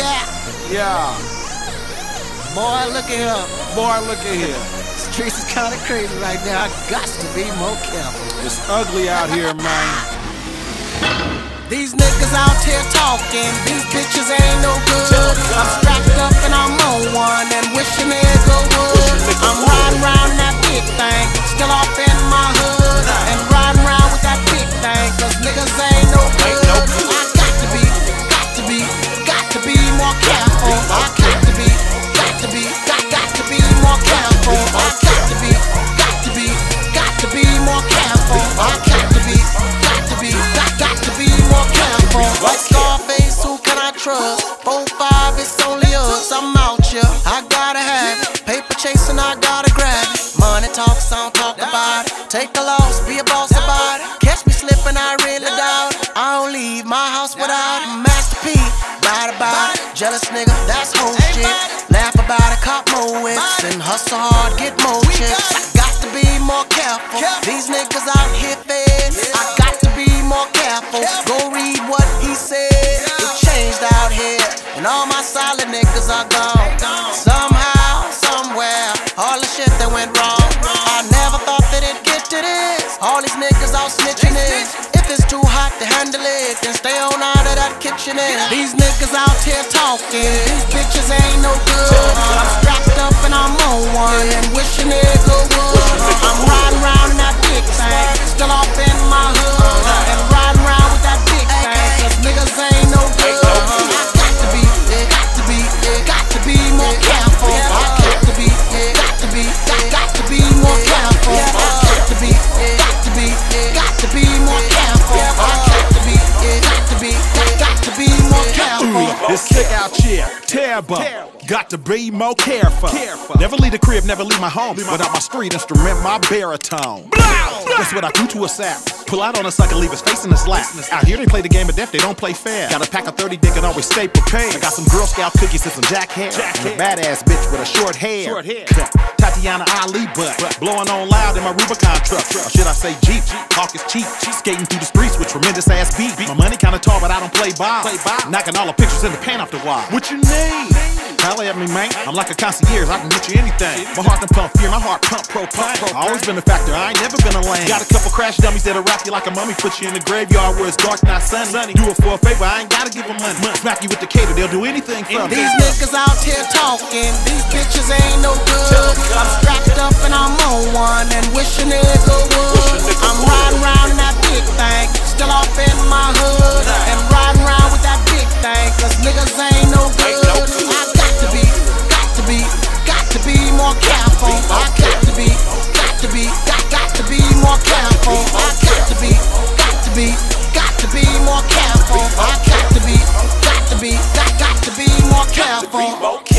Yeah, Yeah. boy, look at here. Boy, look at here. Streets is kinda crazy right now. I got to be more careful. It's ugly out here, man. These niggas out here talking, these bitches ain't no good. I'm strapped up and I'm on one and wish a nigga would. I'm riding around that big thing, still off in my hood. And riding around with that big thing, cause niggas ain't no Take a loss, be a boss about it. Catch me slipping, I really doubt it. I don't leave my house without it. Master P, ride about it. Jealous nigga, that's whole shit. Laugh about it, cop more whips, and hustle hard, get more chips. Got to be more careful. These niggas out here fed. I got to be more careful. Go read what he said. It changed out here, and all my solid niggas are gone. Niggas out snitching it. If it's too hot to handle it, then stay on out of that kitchen. These niggas out here talking. These bitches ain't no good. I'm strapped up and I'm on one and wish a nigga would. Out here. Terrible. Got to be more careful. Never leave the crib, never leave my home without my street instrument, my baritone. That's what I do to a sap. Pull out on us, I can leave his face in his lap. Out here, they play the game of death, they don't play fair. Got a pack of 30 dick and always stay prepared. I got some Girl Scout cookies and some Jack Herer. And a badass bitch with a short hair. Short hair. Tatyana Ali butt. Blowing on loud in my Rubicon truck. Or should I say Jeep? Talk is cheap. Skating through the streets with tremendous ass beat. My money kinda tall, but I don't play ball. Knocking all the pictures in the pan off the wall. What you need? Holla at me, man. I'm like a concierge, I can get you anything. My heart can pump fear, my heart pump propane. I always been a factor, I ain't never been a lame. Got a couple crash dummies that'll rock you like a mummy, put you in the graveyard where it's dark, not sunny. Do it for a favor, I ain't gotta give them money. Smack you with the cater, they'll do anything for me. These niggas out here talking, these bitches ain't no good. I'm strapped up and I'm on one and wish a nigga would. I'm riding around in that big thing, still off in my hood. for.